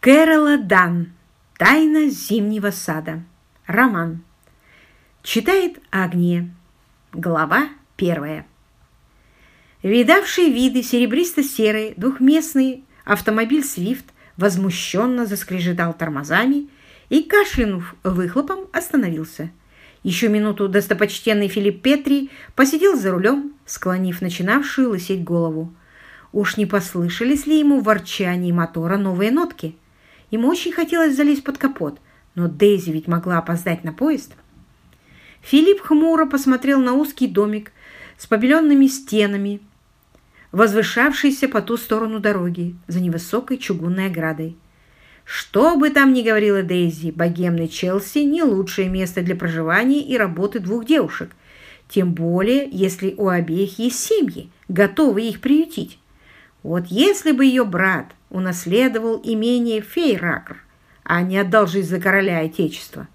Кэрола Дан. Тайна зимнего сада. Роман. Читает Агния. Глава первая. Видавший виды серебристо-серый двухместный автомобиль «Свифт» возмущенно заскрежетал тормозами и, кашлянув выхлопом, остановился. Еще минуту достопочтенный Филипп Петри посидел за рулем, склонив начинавшую лысеть голову. Уж не послышались ли ему в мотора новые нотки? Ему очень хотелось залезть под капот, но Дейзи ведь могла опоздать на поезд. Филипп хмуро посмотрел на узкий домик с побеленными стенами, возвышавшийся по ту сторону дороги за невысокой чугунной оградой. Что бы там ни говорила Дейзи, богемный Челси не лучшее место для проживания и работы двух девушек, тем более, если у обеих есть семьи, готовые их приютить. Вот если бы ее брат унаследовал имение Фейракр, а не отдал жизнь за короля Отечества.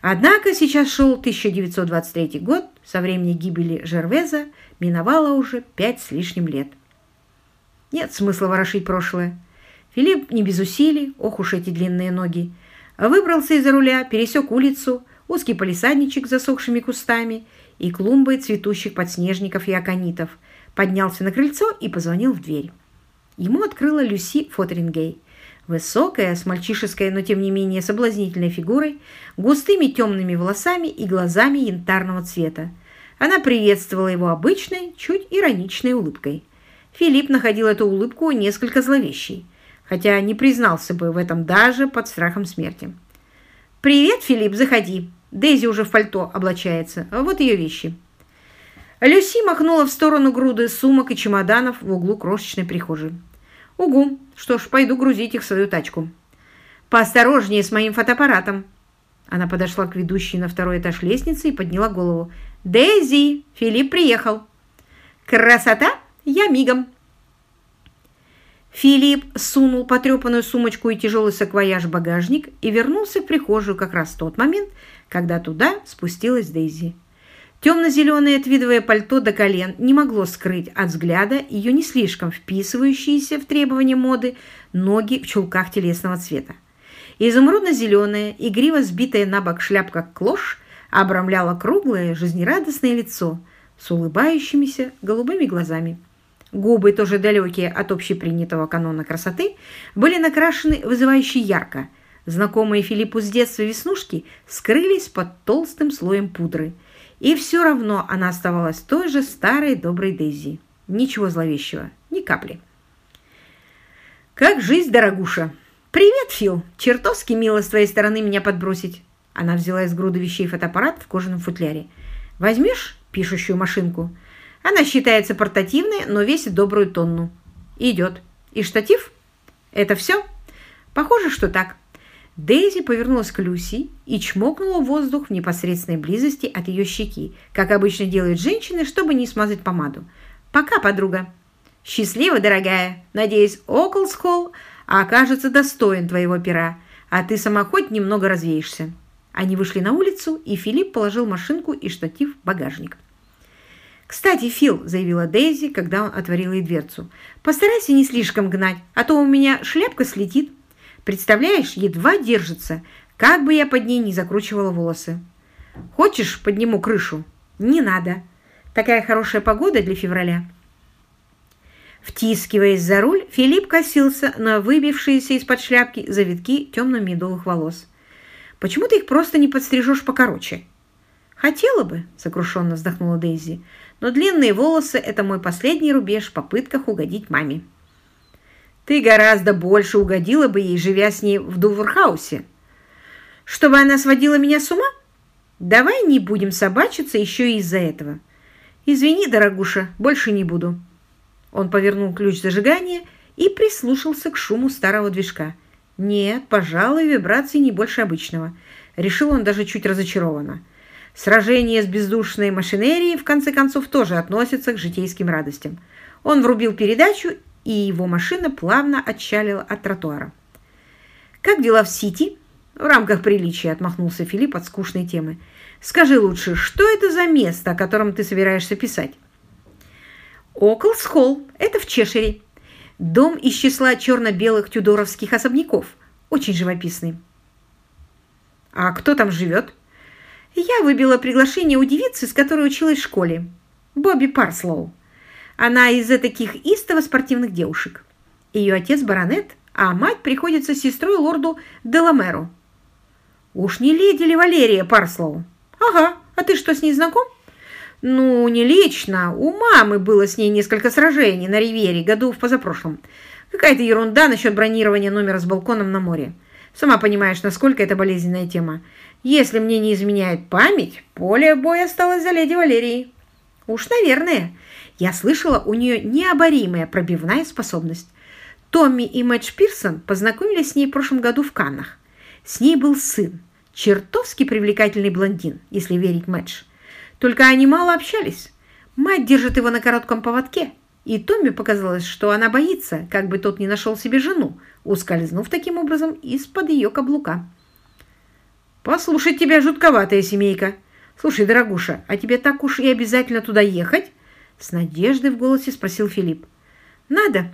Однако сейчас шел 1923 год, со времени гибели Жервеза миновало уже пять с лишним лет. Нет смысла ворошить прошлое. Филипп не без усилий, ох уж эти длинные ноги, выбрался из-за руля, пересек улицу, узкий полисадничек с засохшими кустами и клумбой цветущих подснежников и аконитов, поднялся на крыльцо и позвонил в дверь. Ему открыла Люси Фотерингей. Высокая, с мальчишеской, но тем не менее соблазнительной фигурой, густыми темными волосами и глазами янтарного цвета. Она приветствовала его обычной, чуть ироничной улыбкой. Филипп находил эту улыбку несколько зловещей, хотя не признался бы в этом даже под страхом смерти. «Привет, Филипп, заходи. Дейзи уже в пальто облачается. Вот ее вещи». Люси махнула в сторону груды сумок и чемоданов в углу крошечной прихожей. «Угу. Что ж, пойду грузить их в свою тачку». «Поосторожнее с моим фотоаппаратом». Она подошла к ведущей на второй этаж лестницы и подняла голову. «Дейзи! Филипп приехал!» «Красота! Я мигом!» Филипп сунул потрепанную сумочку и тяжелый саквояж в багажник и вернулся в прихожую как раз в тот момент, когда туда спустилась Дейзи. Темно-зеленое твидовое пальто до колен не могло скрыть от взгляда ее не слишком вписывающиеся в требования моды ноги в чулках телесного цвета. Изумрудно-зеленая, игриво сбитая на бок шляпка клош обрамляла круглое, жизнерадостное лицо с улыбающимися голубыми глазами. Губы, тоже далекие от общепринятого канона красоты, были накрашены вызывающе ярко. Знакомые Филиппу с детства веснушки скрылись под толстым слоем пудры – и все равно она оставалась той же старой доброй Дейзи. Ничего зловещего, ни капли. «Как жизнь, дорогуша!» «Привет, Фил! Чертовски мило с твоей стороны меня подбросить!» Она взяла из груды вещей фотоаппарат в кожаном футляре. «Возьмешь пишущую машинку?» Она считается портативной, но весит добрую тонну. Идет. И штатив? Это все? Похоже, что так. Дейзи повернулась к Люси и чмокнула воздух в непосредственной близости от ее щеки, как обычно делают женщины, чтобы не смазать помаду. «Пока, подруга!» «Счастливо, дорогая! Надеюсь, Оклсхолл окажется достоин твоего пера, а ты сама хоть немного развеешься». Они вышли на улицу, и Филипп положил машинку и штатив в багажник. «Кстати, Фил», — заявила Дейзи, когда он отворил ей дверцу, — «постарайся не слишком гнать, а то у меня шляпка слетит». Представляешь, едва держится, как бы я под ней не закручивала волосы. Хочешь, подниму крышу? Не надо. Такая хорошая погода для февраля. Втискиваясь за руль, Филипп косился на выбившиеся из-под шляпки завитки темно-медовых волос. «Почему ты их просто не подстрижешь покороче?» «Хотела бы», — сокрушенно вздохнула Дейзи, «но длинные волосы — это мой последний рубеж в попытках угодить маме». Ты гораздо больше угодила бы ей, живя с ней в Дуврхаусе. Чтобы она сводила меня с ума? Давай не будем собачиться еще и из-за этого. Извини, дорогуша, больше не буду. Он повернул ключ зажигания и прислушался к шуму старого движка. Нет, пожалуй, вибрации не больше обычного. Решил он даже чуть разочарованно. Сражение с бездушной машинерией, в конце концов, тоже относится к житейским радостям. Он врубил передачу и его машина плавно отчалила от тротуара. «Как дела в Сити?» «В рамках приличия», — отмахнулся Филипп от скучной темы. «Скажи лучше, что это за место, о котором ты собираешься писать?» «Оклс-Холл. Это в Чешире. Дом из числа черно-белых тюдоровских особняков. Очень живописный. А кто там живет? Я выбила приглашение у девицы, с которой училась в школе. Бобби Парслоу. Она из таких истово спортивных девушек. Ее отец баронет, а мать приходится сестрой лорду Деламеру. Уж не леди ли Валерия Парслоу? Ага, а ты что, с ней знаком? Ну, не лично. У мамы было с ней несколько сражений на Ривьере году в позапрошлом. Какая-то ерунда насчет бронирования номера с балконом на море. Сама понимаешь, насколько это болезненная тема. Если мне не изменяет память, поле боя осталось за леди Валерией. Уж, наверное. Я слышала, у нее необоримая пробивная способность. Томми и Мэтч Пирсон познакомились с ней в прошлом году в Каннах. С ней был сын, чертовски привлекательный блондин, если верить Мэтч. Только они мало общались. Мать держит его на коротком поводке, и Томми показалось, что она боится, как бы тот не нашел себе жену, ускользнув таким образом из-под ее каблука. «Послушать тебя жутковатая семейка. Слушай, дорогуша, а тебе так уж и обязательно туда ехать?» С надеждой в голосе спросил Филипп. «Надо.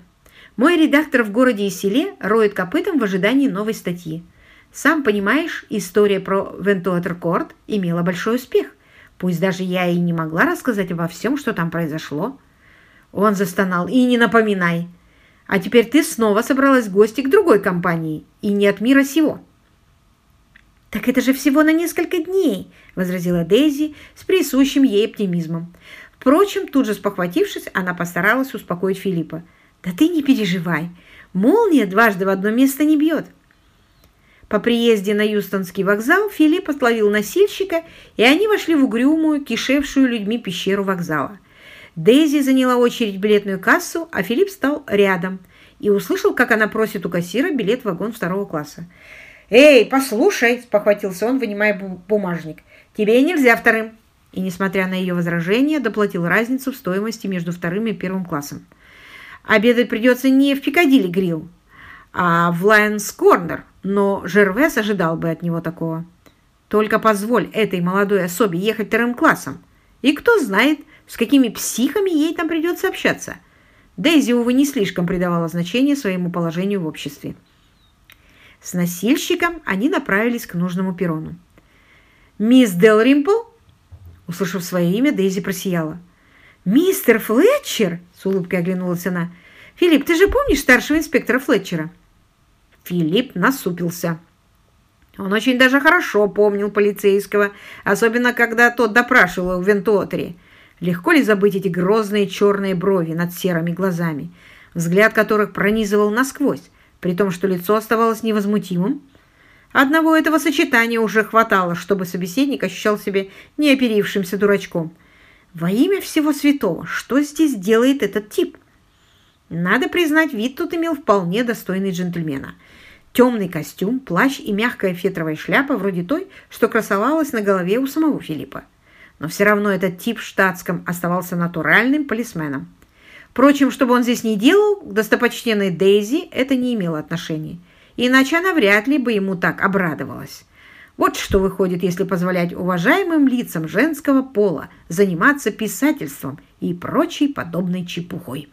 Мой редактор в городе и селе роет копытом в ожидании новой статьи. Сам понимаешь, история про Вентуатеркорд имела большой успех. Пусть даже я и не могла рассказать обо всем, что там произошло. Он застонал. «И не напоминай! А теперь ты снова собралась в гости к другой компании, и не от мира сего». «Так это же всего на несколько дней», — возразила Дейзи с присущим ей оптимизмом. Впрочем, тут же спохватившись, она постаралась успокоить Филиппа. «Да ты не переживай. Молния дважды в одно место не бьет». По приезде на Юстонский вокзал Филипп отловил носильщика, и они вошли в угрюмую, кишевшую людьми пещеру вокзала. Дейзи заняла очередь в билетную кассу, а Филипп стал рядом и услышал, как она просит у кассира билет в вагон второго класса. «Эй, послушай!» – спохватился он, вынимая бумажник. «Тебе нельзя вторым!» И, несмотря на ее возражение, доплатил разницу в стоимости между вторым и первым классом. «Обедать придется не в Пикадилли Грилл, а в Лайонс Корнер», но Жервес ожидал бы от него такого. «Только позволь этой молодой особе ехать вторым классом, и кто знает, с какими психами ей там придется общаться. Дейзи, увы, не слишком придавала значение своему положению в обществе. С носильщиком они направились к нужному перрону. «Мисс Делримпл?» Услышав свое имя, Дейзи просияла. «Мистер Флетчер?» – с улыбкой оглянулась она. «Филипп, ты же помнишь старшего инспектора Флетчера?» Филипп насупился. Он очень даже хорошо помнил полицейского, особенно когда тот допрашивал в Вентуотере. Легко ли забыть эти грозные черные брови над серыми глазами, взгляд которых пронизывал насквозь, при том, что лицо оставалось невозмутимым? Одного этого сочетания уже хватало, чтобы собеседник ощущал себя неоперившимся дурачком. Во имя всего святого, что здесь делает этот тип? Надо признать, вид тут имел вполне достойный джентльмена. Темный костюм, плащ и мягкая фетровая шляпа, вроде той, что красовалась на голове у самого Филиппа но все равно этот тип в штатском оставался натуральным полисменом. Впрочем, чтобы он здесь не делал, к достопочтенной Дейзи это не имело отношения, иначе она вряд ли бы ему так обрадовалась. Вот что выходит, если позволять уважаемым лицам женского пола заниматься писательством и прочей подобной чепухой.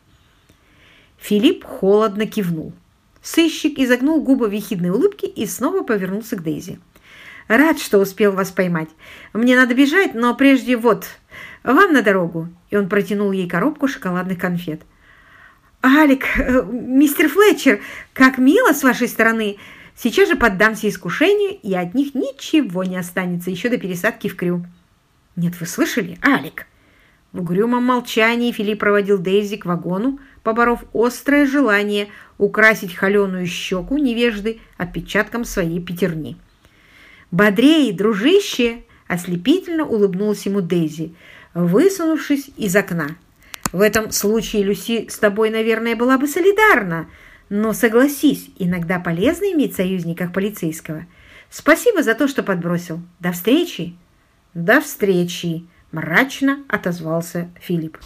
Филипп холодно кивнул. Сыщик изогнул губы в ехидной улыбке и снова повернулся к Дейзи. Рад, что успел вас поймать. Мне надо бежать, но прежде вот, вам на дорогу». И он протянул ей коробку шоколадных конфет. «Алик, э, мистер Флетчер, как мило с вашей стороны. Сейчас же поддамся искушению, и от них ничего не останется еще до пересадки в Крю». «Нет, вы слышали, Алик?» В угрюмом молчании Филипп проводил Дейзи к вагону, поборов острое желание украсить холеную щеку невежды отпечатком своей пятерни. «Бодрей, дружище!» – ослепительно улыбнулась ему Дейзи, высунувшись из окна. «В этом случае Люси с тобой, наверное, была бы солидарна, но согласись, иногда полезно иметь союзниках полицейского. Спасибо за то, что подбросил. До встречи!» «До встречи!» – мрачно отозвался Филипп.